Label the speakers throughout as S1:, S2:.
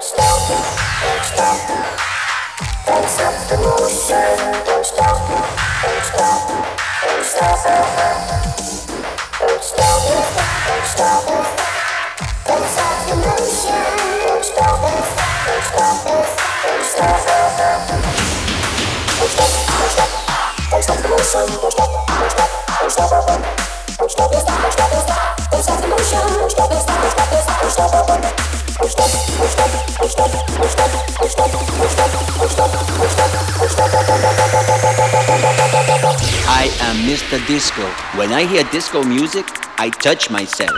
S1: Don't stop, don't stop. Don't stop the motion. Don't stop, don't stop, don't stop. Don't stop, don't stop. Don't stop the motion. Don't stop, don't stop, don't stop. Don't stop, don't stop. Don't stop the motion. Don't stop, don't stop, don't stop. Don't stop, don't stop, don't stop. Don't stop the motion. Don't stop, don't stop, don't stop. Don't stop, don't stop. the disco. When I hear disco music, I touch myself.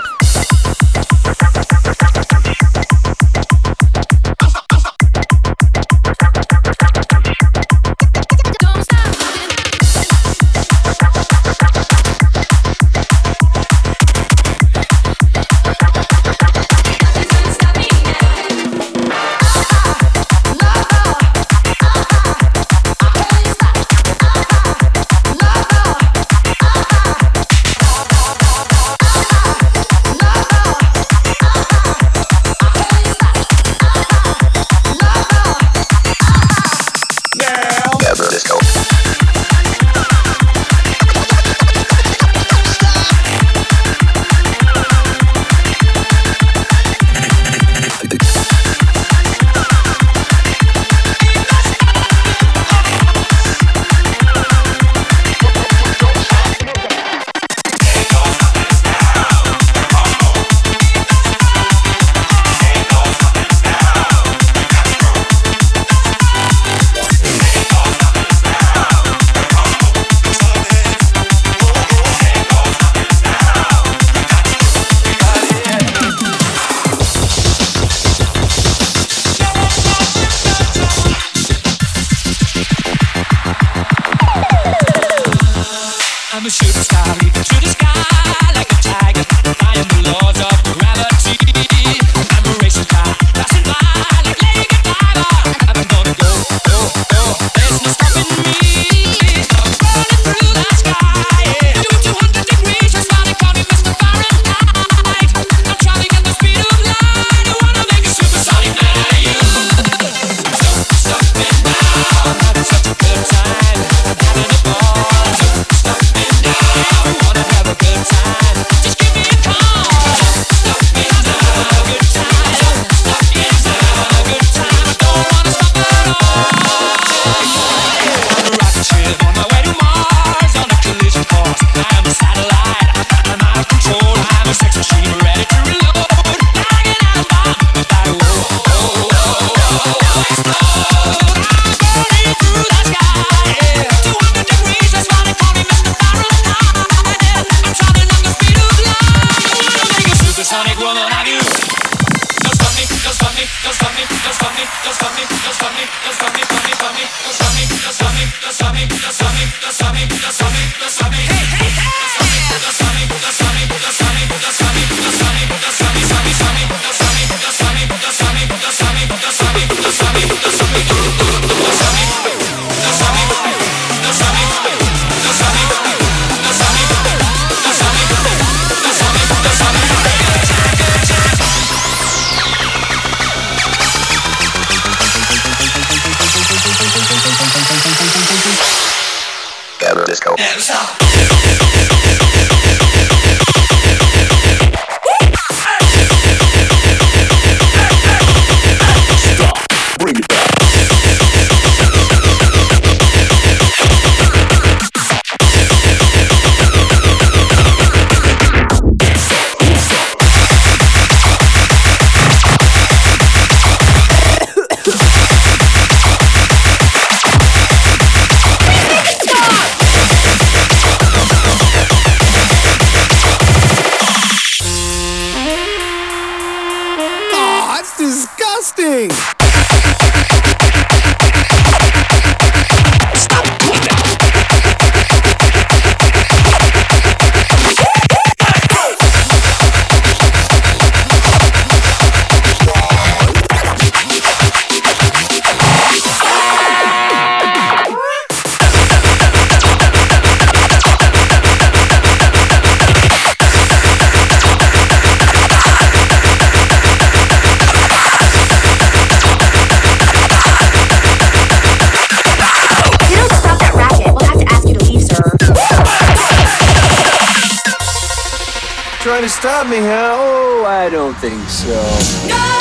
S1: disco. disgusting. stop me, huh? Oh, I don't think so. No!